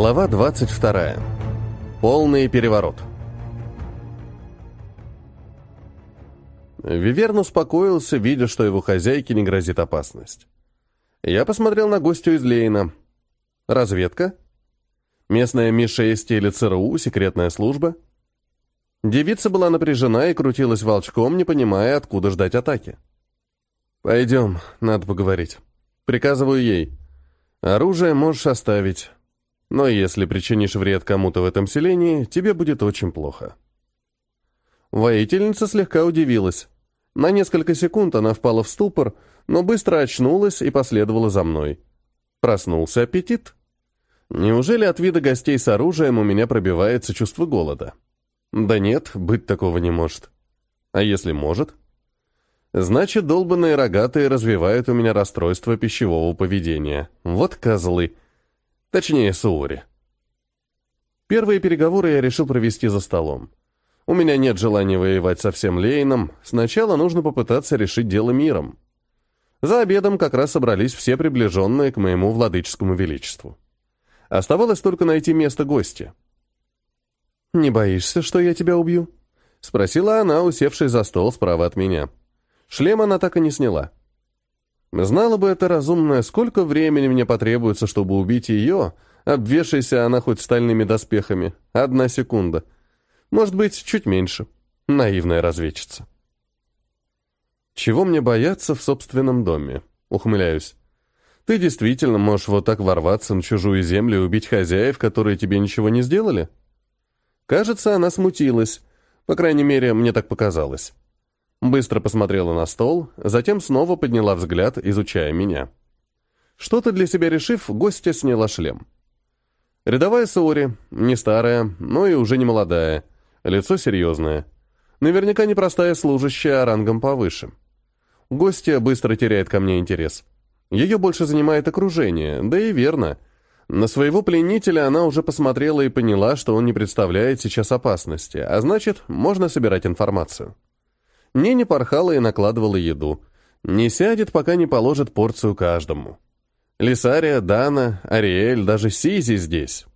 Глава 22. Полный переворот. Виверн успокоился, видя, что его хозяйке не грозит опасность. Я посмотрел на гостю из Лейна. Разведка? Местная Ми-6 или ЦРУ, секретная служба? Девица была напряжена и крутилась волчком, не понимая, откуда ждать атаки. «Пойдем, надо поговорить. Приказываю ей. Оружие можешь оставить. Но если причинишь вред кому-то в этом селении, тебе будет очень плохо». Воительница слегка удивилась. На несколько секунд она впала в ступор, но быстро очнулась и последовала за мной. Проснулся аппетит. Неужели от вида гостей с оружием у меня пробивается чувство голода? Да нет, быть такого не может. А если может? Значит, долбанные рогатые развивают у меня расстройство пищевого поведения. Вот козлы. Точнее, Суори. Первые переговоры я решил провести за столом. У меня нет желания воевать со всем Лейном, сначала нужно попытаться решить дело миром. За обедом как раз собрались все приближенные к моему владыческому величеству. Оставалось только найти место гостя. «Не боишься, что я тебя убью?» — спросила она, усевшись за стол справа от меня. Шлем она так и не сняла. Знала бы это разумное, сколько времени мне потребуется, чтобы убить ее, обвешайся она хоть стальными доспехами. Одна секунда. Может быть, чуть меньше. Наивная разведчица. Чего мне бояться в собственном доме? Ухмыляюсь. Ты действительно можешь вот так ворваться на чужую землю и убить хозяев, которые тебе ничего не сделали? Кажется, она смутилась. По крайней мере, мне так показалось. Быстро посмотрела на стол, затем снова подняла взгляд, изучая меня. Что-то для себя решив, гостья сняла шлем. Рядовая Сори, не старая, но и уже не молодая, лицо серьезное. Наверняка непростая служащая, а рангом повыше. Гостья быстро теряет ко мне интерес. Ее больше занимает окружение, да и верно. На своего пленителя она уже посмотрела и поняла, что он не представляет сейчас опасности, а значит, можно собирать информацию. Нине порхала и накладывала еду. Не сядет, пока не положит порцию каждому. Лисария, Дана, Ариэль, даже Сизи здесь.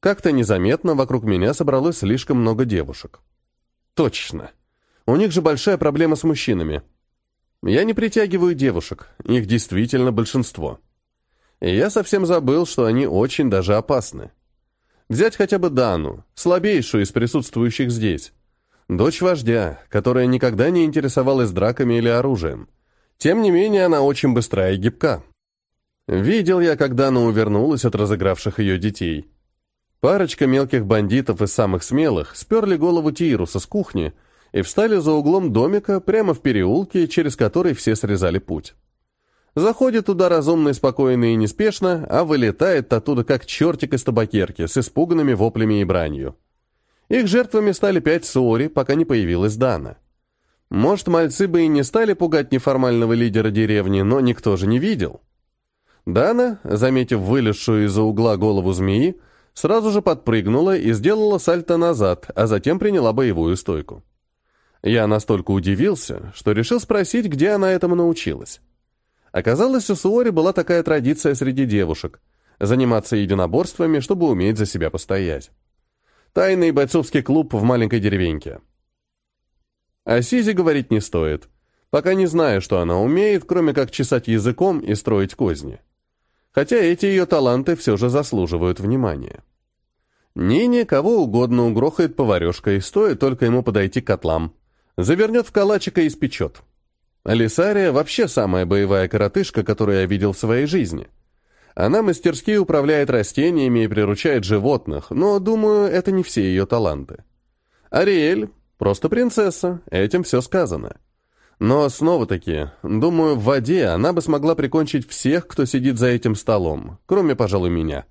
Как-то незаметно вокруг меня собралось слишком много девушек. Точно. У них же большая проблема с мужчинами. Я не притягиваю девушек, их действительно большинство. И я совсем забыл, что они очень даже опасны. Взять хотя бы Дану, слабейшую из присутствующих здесь. Дочь вождя, которая никогда не интересовалась драками или оружием. Тем не менее, она очень быстрая и гибка. Видел я, когда она увернулась от разыгравших ее детей. Парочка мелких бандитов из самых смелых сперли голову Тируса с кухни и встали за углом домика прямо в переулке, через который все срезали путь. Заходит туда разумно спокойно и неспешно, а вылетает оттуда как чертик из табакерки с испуганными воплями и бранью. Их жертвами стали пять Суори, пока не появилась Дана. Может, мальцы бы и не стали пугать неформального лидера деревни, но никто же не видел. Дана, заметив вылезшую из-за угла голову змеи, сразу же подпрыгнула и сделала сальто назад, а затем приняла боевую стойку. Я настолько удивился, что решил спросить, где она этому научилась. Оказалось, у Суори была такая традиция среди девушек – заниматься единоборствами, чтобы уметь за себя постоять. Тайный бойцовский клуб в маленькой деревеньке. О Сизе говорить не стоит. Пока не знаю, что она умеет, кроме как чесать языком и строить козни. Хотя эти ее таланты все же заслуживают внимания. Нине кого угодно угрохает поварешкой, стоит только ему подойти к котлам. Завернет в калачика и испечет. Алисария вообще самая боевая коротышка, которую я видел в своей жизни. Она мастерски управляет растениями и приручает животных, но, думаю, это не все ее таланты. Ариэль — просто принцесса, этим все сказано. Но снова-таки, думаю, в воде она бы смогла прикончить всех, кто сидит за этим столом, кроме, пожалуй, меня.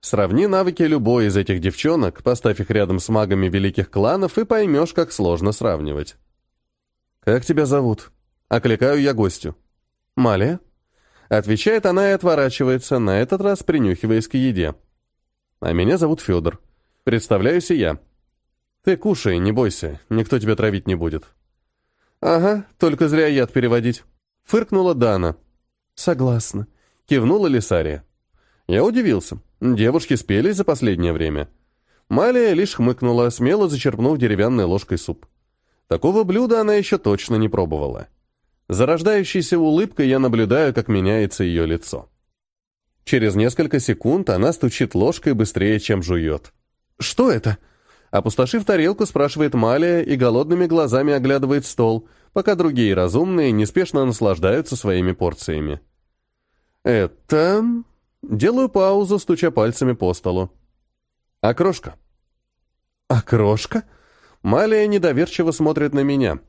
Сравни навыки любой из этих девчонок, поставь их рядом с магами великих кланов и поймешь, как сложно сравнивать. «Как тебя зовут?» — окликаю я гостю. «Малия?» Отвечает она и отворачивается, на этот раз принюхиваясь к еде. А меня зовут Федор. Представляюсь и я. Ты кушай, не бойся, никто тебя травить не будет. Ага, только зря яд переводить. Фыркнула Дана. Согласна. Кивнула Лисария. Я удивился. Девушки спелись за последнее время. Малия лишь хмыкнула, смело зачерпнув деревянной ложкой суп. Такого блюда она еще точно не пробовала. Зарождающейся улыбкой я наблюдаю, как меняется ее лицо. Через несколько секунд она стучит ложкой быстрее, чем жует. «Что это?» Опустошив тарелку, спрашивает Малия и голодными глазами оглядывает стол, пока другие разумные неспешно наслаждаются своими порциями. «Это...» Делаю паузу, стуча пальцами по столу. «Окрошка». «Окрошка?» Малия недоверчиво смотрит на меня.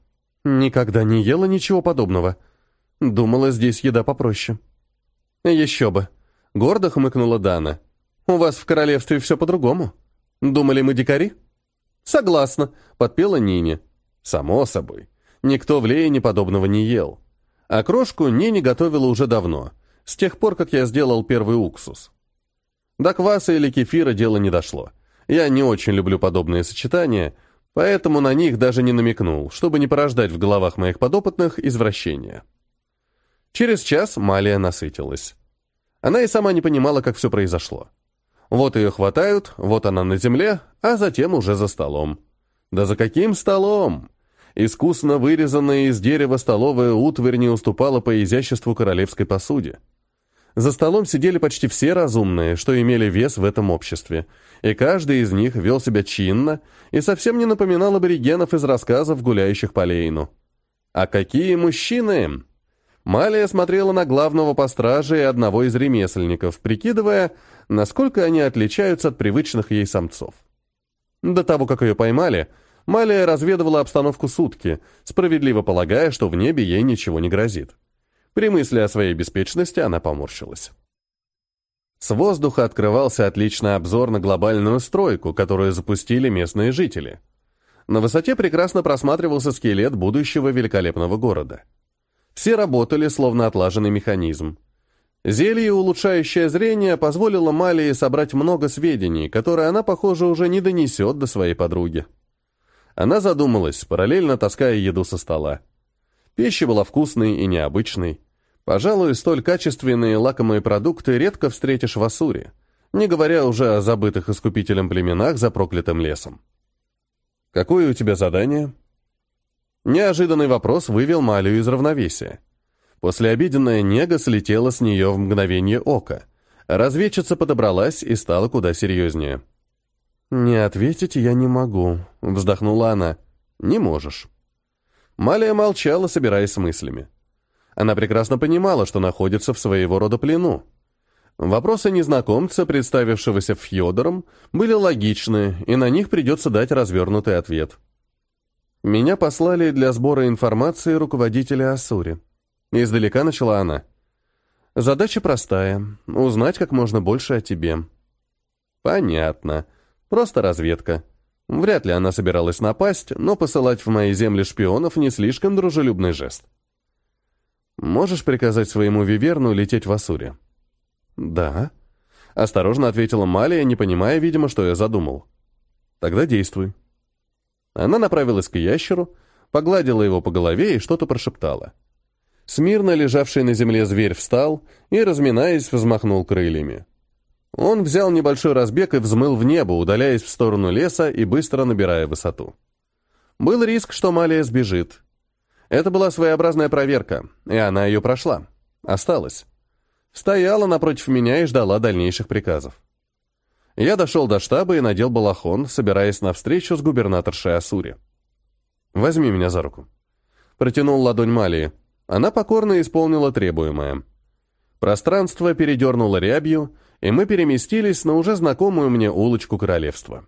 «Никогда не ела ничего подобного. Думала, здесь еда попроще». «Еще бы», — гордо хмыкнула Дана. «У вас в королевстве все по-другому. Думали, мы дикари?» «Согласна», — подпела Нине. «Само собой. Никто в Лейне подобного не ел. А крошку Нине готовила уже давно, с тех пор, как я сделал первый уксус. До кваса или кефира дело не дошло. Я не очень люблю подобные сочетания — Поэтому на них даже не намекнул, чтобы не порождать в головах моих подопытных извращения. Через час Малия насытилась. Она и сама не понимала, как все произошло. Вот ее хватают, вот она на земле, а затем уже за столом. Да за каким столом? Искусно вырезанная из дерева столовая утварь не уступала по изяществу королевской посуде. За столом сидели почти все разумные, что имели вес в этом обществе, и каждый из них вел себя чинно и совсем не напоминал аборигенов из рассказов, гуляющих по Лейну. А какие мужчины! Малия смотрела на главного по страже и одного из ремесленников, прикидывая, насколько они отличаются от привычных ей самцов. До того, как ее поймали, Малия разведывала обстановку сутки, справедливо полагая, что в небе ей ничего не грозит. При мысли о своей беспечности она поморщилась. С воздуха открывался отличный обзор на глобальную стройку, которую запустили местные жители. На высоте прекрасно просматривался скелет будущего великолепного города. Все работали, словно отлаженный механизм. Зелье, улучшающее зрение, позволило Малии собрать много сведений, которые она, похоже, уже не донесет до своей подруги. Она задумалась, параллельно таская еду со стола. Пища была вкусной и необычной. Пожалуй, столь качественные лакомые продукты редко встретишь в Ассуре, не говоря уже о забытых искупителем племенах за проклятым лесом. «Какое у тебя задание?» Неожиданный вопрос вывел Малию из равновесия. Послеобеденная нега слетела с нее в мгновение ока. Разведчица подобралась и стала куда серьезнее. «Не ответить я не могу», — вздохнула она. «Не можешь». Малия молчала, собираясь с мыслями. Она прекрасно понимала, что находится в своего рода плену. Вопросы незнакомца, представившегося Фьодором, были логичны, и на них придется дать развернутый ответ. «Меня послали для сбора информации руководителя Ассури». Издалека начала она. «Задача простая — узнать как можно больше о тебе». «Понятно. Просто разведка». Вряд ли она собиралась напасть, но посылать в мои земли шпионов не слишком дружелюбный жест. Можешь приказать своему Виверну лететь в Ассуре?» «Да», — осторожно ответила Малия, не понимая, видимо, что я задумал. «Тогда действуй». Она направилась к ящеру, погладила его по голове и что-то прошептала. Смирно лежавший на земле зверь встал и, разминаясь, взмахнул крыльями. Он взял небольшой разбег и взмыл в небо, удаляясь в сторону леса и быстро набирая высоту. Был риск, что Малия сбежит, это была своеобразная проверка, и она ее прошла. Осталась. Стояла напротив меня и ждала дальнейших приказов. Я дошел до штаба и надел балахон, собираясь на встречу с губернаторшей Асури. «Возьми меня за руку». Протянул ладонь Малии. Она покорно исполнила требуемое. Пространство передернуло рябью, и мы переместились на уже знакомую мне улочку королевства.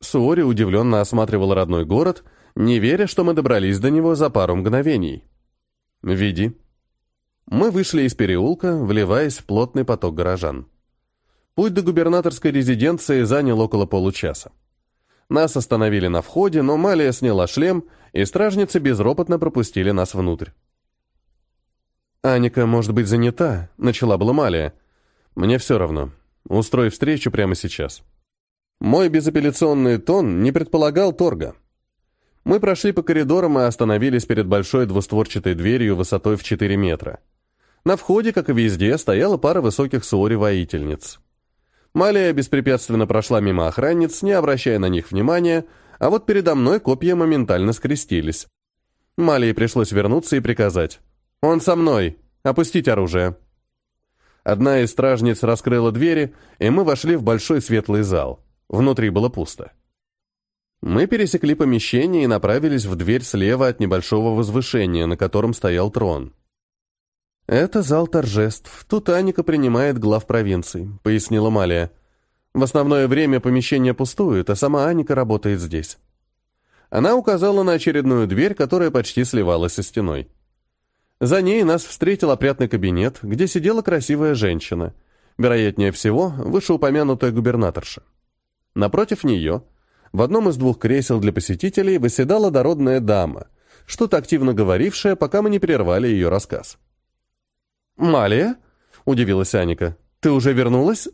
Суори удивленно осматривал родной город — не веря, что мы добрались до него за пару мгновений. «Веди». Мы вышли из переулка, вливаясь в плотный поток горожан. Путь до губернаторской резиденции занял около получаса. Нас остановили на входе, но Малия сняла шлем, и стражницы безропотно пропустили нас внутрь. «Аника может быть занята», — начала была Малия. «Мне все равно. Устрой встречу прямо сейчас». Мой безапелляционный тон не предполагал торга. Мы прошли по коридорам и остановились перед большой двустворчатой дверью высотой в 4 метра. На входе, как и везде, стояла пара высоких суори-воительниц. Малия беспрепятственно прошла мимо охранниц, не обращая на них внимания, а вот передо мной копья моментально скрестились. Малии пришлось вернуться и приказать. «Он со мной! Опустить оружие!» Одна из стражниц раскрыла двери, и мы вошли в большой светлый зал. Внутри было пусто. Мы пересекли помещение и направились в дверь слева от небольшого возвышения, на котором стоял трон. «Это зал торжеств. Тут Аника принимает глав провинций», — пояснила Малия. «В основное время помещение пустует, а сама Аника работает здесь». Она указала на очередную дверь, которая почти сливалась со стеной. За ней нас встретил опрятный кабинет, где сидела красивая женщина, вероятнее всего, вышеупомянутая губернаторша. Напротив нее, в одном из двух кресел для посетителей, восседала дородная дама, что-то активно говорившая, пока мы не прервали ее рассказ. «Малия?» — удивилась Аника. «Ты уже вернулась?»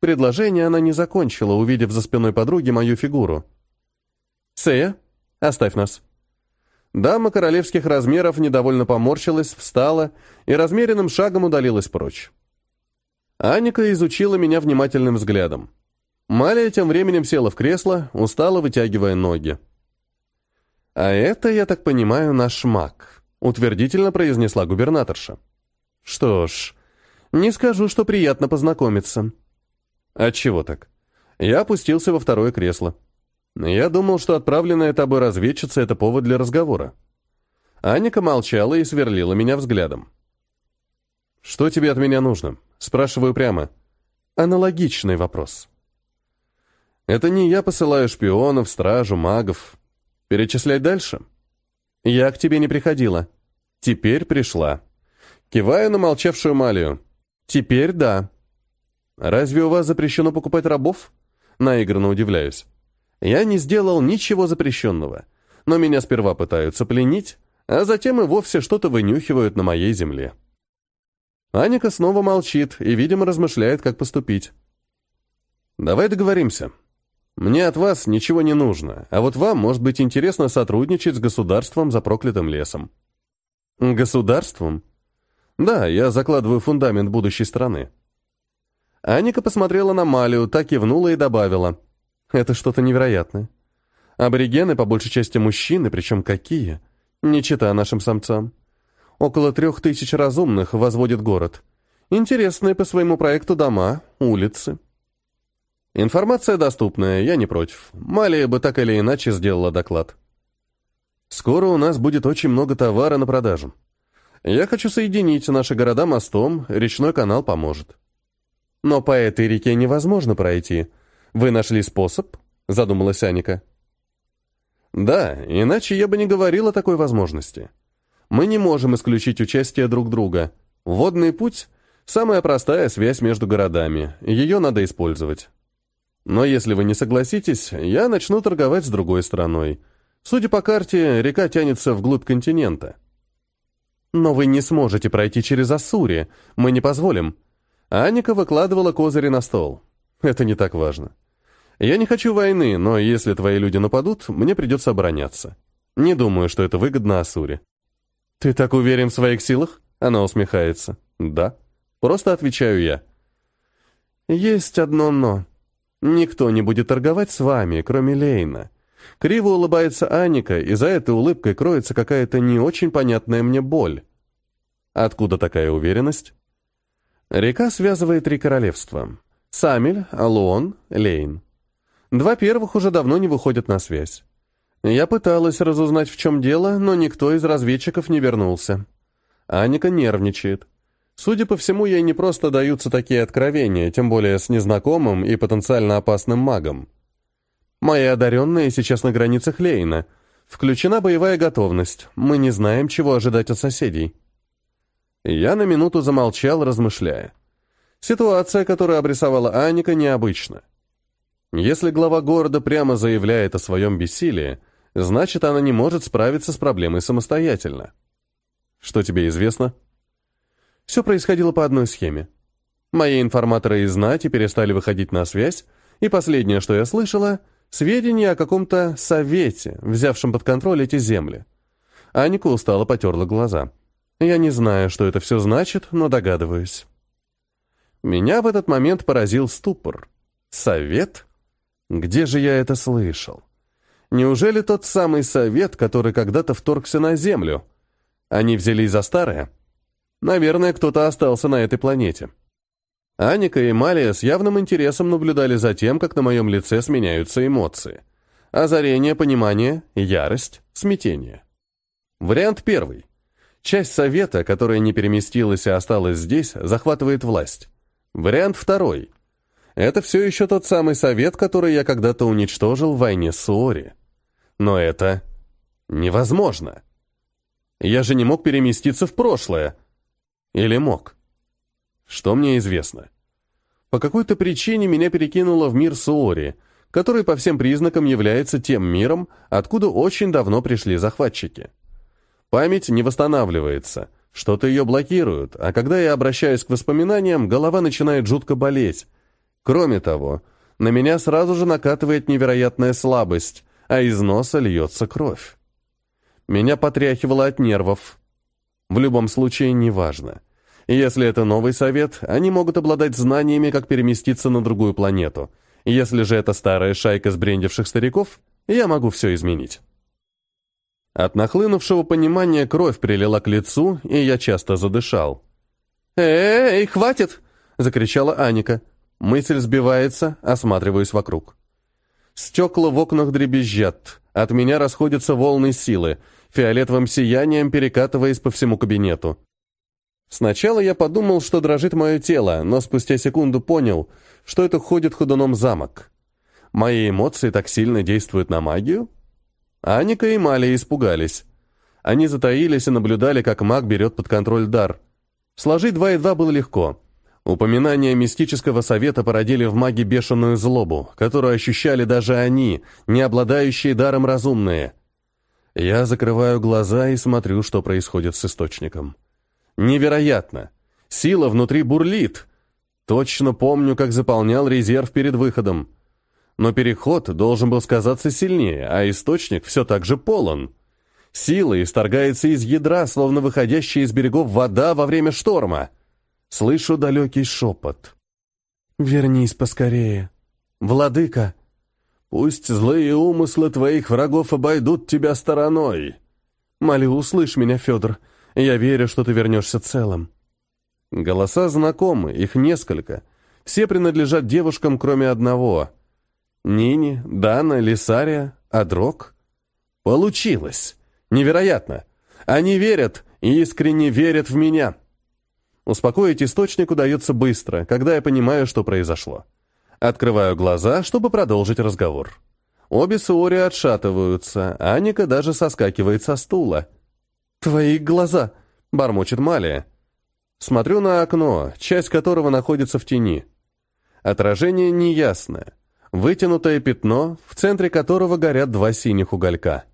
Предложение она не закончила, увидев за спиной подруги мою фигуру. «Сея, оставь нас». Дама королевских размеров недовольно поморщилась, встала и размеренным шагом удалилась прочь. Аника изучила меня внимательным взглядом. Малия тем временем села в кресло, устало вытягивая ноги. «А это, я так понимаю, наш маг», — утвердительно произнесла губернаторша. Что ж, не скажу, что приятно познакомиться. Отчего так? Я опустился во второе кресло. Я думал, что отправленная тобой разведчица — это повод для разговора. Аника молчала и сверлила меня взглядом. «Что тебе от меня нужно?» Спрашиваю прямо. Аналогичный вопрос. Это не я посылаю шпионов, стражу, магов. Перечислять дальше? Я к тебе не приходила. Теперь пришла. Киваю на молчавшую Малию. «Теперь да». «Разве у вас запрещено покупать рабов?» Наигранно удивляюсь. «Я не сделал ничего запрещенного, но меня сперва пытаются пленить, а затем и вовсе что-то вынюхивают на моей земле». Аника снова молчит и, видимо, размышляет, как поступить. «Давай договоримся. Мне от вас ничего не нужно, а вот вам может быть интересно сотрудничать с государством за проклятым лесом». «Государством?» Да, я закладываю фундамент будущей страны. Аника посмотрела на Малию, так кивнула и добавила. Это что-то невероятное. Аборигены, по большей части мужчины, причем какие? Не чита нашим самцам. Около трех тысяч разумных возводит город. Интересные по своему проекту дома, улицы. Информация доступная, я не против. Малия бы так или иначе сделала доклад. Скоро у нас будет очень много товара на продажу. Я хочу соединить наши города мостом, речной канал поможет. Но по этой реке невозможно пройти. Вы нашли способ? Задумалась Аника. Да, иначе я бы не говорил о такой возможности. Мы не можем исключить участие друг друга. Водный путь – самая простая связь между городами. Ее надо использовать. Но если вы не согласитесь, я начну торговать с другой страной. Судя по карте, река тянется вглубь континента. «Но вы не сможете пройти через Ассури. Мы не позволим». Аника выкладывала козыри на стол. «Это не так важно. Я не хочу войны, но если твои люди нападут, мне придется обороняться. Не думаю, что это выгодно Ассуре». «Ты так уверен в своих силах?» Она усмехается. «Да». Просто отвечаю я. «Есть одно «но». Никто не будет торговать с вами, кроме Лейна. Криво улыбается Аника, и за этой улыбкой кроется какая-то не очень понятная мне боль. Откуда такая уверенность? Река связывает три королевства. Самель, Алуон, Лейн. Два первых уже давно не выходят на связь. Я пыталась разузнать, в чем дело, но никто из разведчиков не вернулся. Аника нервничает. Судя по всему, ей не просто даются такие откровения, тем более с незнакомым и потенциально опасным магом. Мои одаренные сейчас на границах Лейна. Включена боевая готовность. Мы не знаем, чего ожидать от соседей. Я на минуту замолчал, размышляя. Ситуация, которую обрисовала Аника, необычна. Если глава города прямо заявляет о своем бессилии, значит, она не может справиться с проблемой самостоятельно. Что тебе известно? Все происходило по одной схеме. Мои информаторы из знати перестали выходить на связь, и последнее, что я слышала — Сведения о каком-то совете, взявшем под контроль эти земли. Аника устало потерла глаза. Я не знаю, что это все значит, но догадываюсь. Меня в этот момент поразил ступор. Совет? Где же я это слышал? Неужели тот самый совет, который когда-то вторгся на Землю? Они взялись за старое? Наверное, кто-то остался на этой планете. Аника и Малия с явным интересом наблюдали за тем, как на моем лице сменяются эмоции. Озарение, понимание, ярость, смятение. Вариант первый. Часть совета, которая не переместилась и осталась здесь, захватывает власть. Вариант второй. Это все еще тот самый совет, который я когда-то уничтожил в войне с Суори. Но это невозможно. Я же не мог переместиться в прошлое. Или мог? Что мне известно? По какой-то причине меня перекинуло в мир Суори, который по всем признакам является тем миром, откуда очень давно пришли захватчики. Память не восстанавливается, что-то ее блокирует, а когда я обращаюсь к воспоминаниям, голова начинает жутко болеть. Кроме того, на меня сразу же накатывает невероятная слабость, а из носа льется кровь. Меня потряхивало от нервов. В любом случае, неважно. Если это новый совет, они могут обладать знаниями, как переместиться на другую планету. Если же это старая шайка сбрендивших стариков, я могу все изменить. От нахлынувшего понимания кровь прилила к лицу, и я часто задышал. «Эй, хватит!» — закричала Аника. Мысль сбивается, осматриваюсь вокруг. Стекла в окнах дребезжат, от меня расходятся волны силы, фиолетовым сиянием перекатываясь по всему кабинету. Сначала я подумал, что дрожит мое тело, но спустя секунду понял, что это ходит ходуном замок. Мои эмоции так сильно действуют на магию? Аника и Малия испугались. Они затаились и наблюдали, как маг берет под контроль дар. Сложить два и два было легко. Упоминания мистического совета породили в маге бешеную злобу, которую ощущали даже они, не обладающие даром разумные. Я закрываю глаза и смотрю, что происходит с источником. Невероятно! Сила внутри бурлит. Точно помню, как заполнял резерв перед выходом но переход должен был сказаться сильнее, а источник все так же полон. Сила исторгается из ядра, словно выходящая из берегов вода во время шторма. Слышу далекий шепот. «Вернись поскорее. Владыка, пусть злые умыслы твоих врагов обойдут тебя стороной. Молю, услышь меня, Федор. Я верю, что ты вернешься целым». Голоса знакомы, их несколько. Все принадлежат девушкам, кроме одного — Нини, Дана, Лисария, Адрок. Получилось. Невероятно. Они верят, искренне верят в меня. Успокоить источник удается быстро, когда я понимаю, что произошло. Открываю глаза, чтобы продолжить разговор. Обе Суори отшатываются, Аника даже соскакивает со стула. «Твои глаза!» — бормочет Малия. Смотрю на окно, часть которого находится в тени. Отражение неясное вытянутое пятно, в центре которого горят два синих уголька.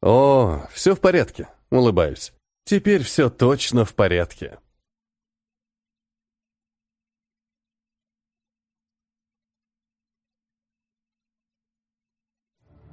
«О, все в порядке», — улыбаюсь. «Теперь все точно в порядке».